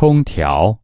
空调。